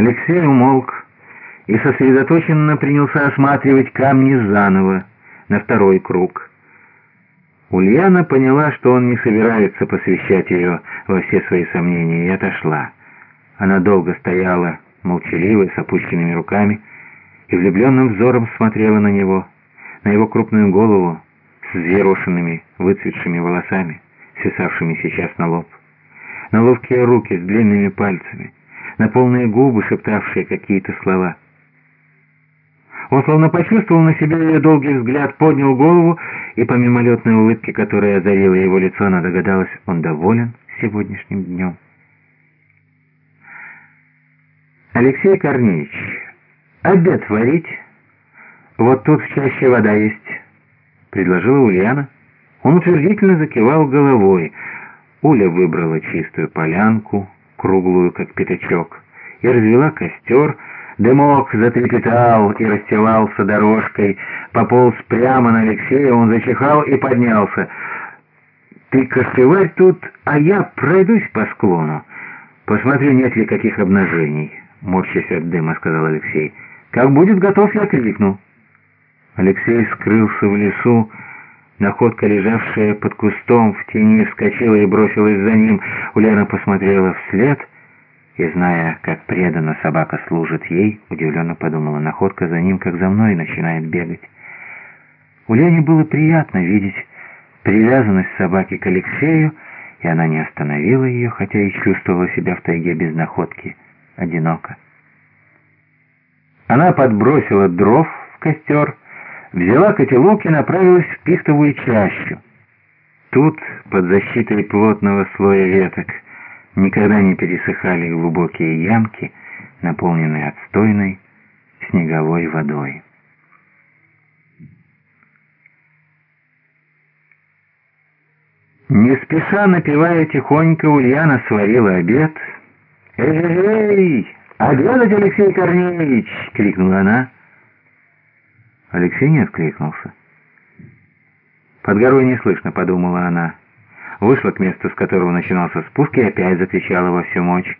Алексей умолк и сосредоточенно принялся осматривать камни заново, на второй круг. Ульяна поняла, что он не собирается посвящать ее во все свои сомнения, и отошла. Она долго стояла, молчаливая, с опущенными руками, и влюбленным взором смотрела на него, на его крупную голову с взъерошенными, выцветшими волосами, свисавшими сейчас на лоб, на ловкие руки с длинными пальцами, на полные губы, шептавшие какие-то слова. Он словно почувствовал на себе ее долгий взгляд, поднял голову, и по мимолетной улыбке, которая озарила его лицо, она догадалась, он доволен сегодняшним днем. «Алексей Корнеевич, обед варить? Вот тут в чаще вода есть», — предложила Ульяна. Он утвердительно закивал головой. Уля выбрала чистую полянку, круглую, как пятачок, и развела костер, Дымок затрепетал и расстилался дорожкой, пополз прямо на Алексея, он зачихал и поднялся. «Ты костеварь тут, а я пройдусь по склону. Посмотрю, нет ли каких обнажений», — морщась от дыма, сказал Алексей. «Как будет готов, я крикну». Алексей скрылся в лесу, Находка, лежавшая под кустом в тени, вскочила и бросилась за ним. Ульяна посмотрела вслед — и, зная, как преданно собака служит ей, удивленно подумала, находка за ним, как за мной, начинает бегать. Ульяне было приятно видеть привязанность собаки к Алексею, и она не остановила ее, хотя и чувствовала себя в тайге без находки, одиноко. Она подбросила дров в костер, взяла котелок и направилась в пихтовую чащу. Тут, под защитой плотного слоя веток, никогда не пересыхали глубокие ямки, наполненные отстойной снеговой водой. Не спеша напивая тихонько, Ульяна сварила обед. «Эй-эй-эй! Обедать, Алексей Корнеевич!» — крикнула она. Алексей не откликнулся. «Под горой не слышно», — подумала она вышла к месту, с которого начинался спуск, и опять закричала во всю мощь.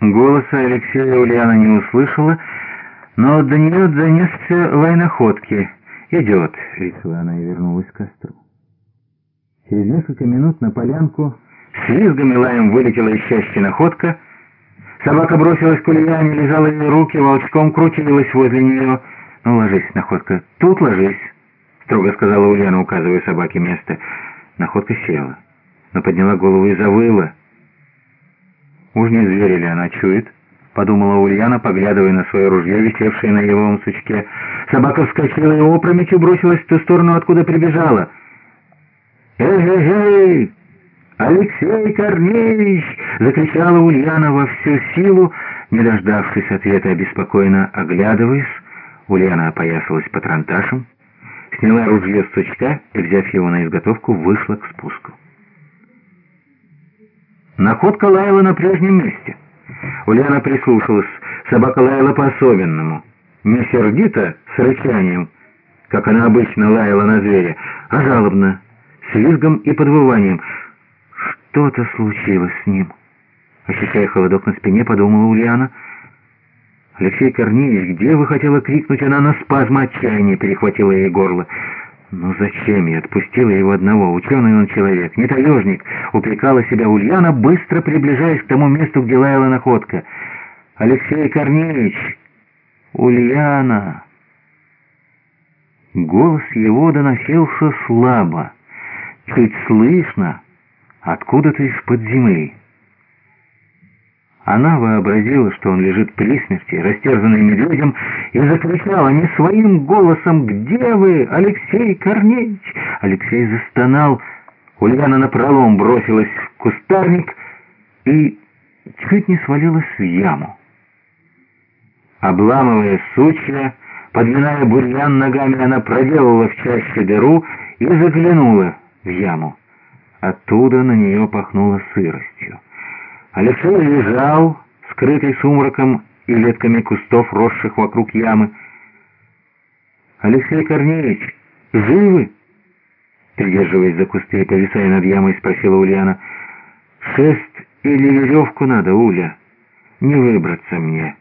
Голоса Алексея Ульяна не услышала, но до нее донесся лай находки. «Идет», — решила она и вернулась к костру. Через несколько минут на полянку с визгом и лаем вылетела из счастья находка. Собака бросилась к Ульяне, лежала ее руки, волчком крутилась возле нее. «Ну, ложись, находка, тут ложись», — строго сказала Ульяна, указывая собаке место. Находка села, но подняла голову и завыла. «Уж не зверь ли она чует?» — подумала Ульяна, поглядывая на свое ружье, висевшее на еловом сучке. Собака вскочила и опрометью бросилась в ту сторону, откуда прибежала. «Эй-эй-эй! Алексей Корнеевич!» — закричала Ульяна во всю силу, не дождавшись ответа, обеспокоенно оглядываясь. Ульяна опоясалась патронташем сняла ружье с сучка и, взяв его на изготовку, вышла к спуску. Находка лаяла на прежнем месте. Ульяна прислушалась. Собака лаяла по-особенному. Не сердито, с рычанием, как она обычно лаяла на зверя, а жалобно, с визгом и подвыванием. Что-то случилось с ним. Ощущая холодок на спине, подумала Ульяна — «Алексей Корнеевич, где вы?» — хотела крикнуть, она на спазм отчаяния перехватила ей горло. «Ну зачем я отпустила его одного? Ученый он человек, не таежник!» — упрекала себя Ульяна, быстро приближаясь к тому месту, где лаяла находка. «Алексей Корнеевич! Ульяна!» Голос его доносился слабо, чуть слышно, откуда-то из-под земли. Она вообразила, что он лежит при смерти, растерзанный медведем, и закричала не своим голосом «Где вы, Алексей Корнеевич?» Алексей застонал. Ульяна напролом бросилась в кустарник и чуть не свалилась в яму. Обламывая сучья, подминая бурьян ногами, она проделала в чаще дыру и заглянула в яму. Оттуда на нее пахнуло сыростью. Алексей лежал, скрытый сумраком и ветками кустов, росших вокруг ямы. «Алексей Корнеевич, живы?» Придерживаясь за кусты и повисая над ямой, спросила Ульяна. «Шест или веревку надо, Уля?» не выбраться мне».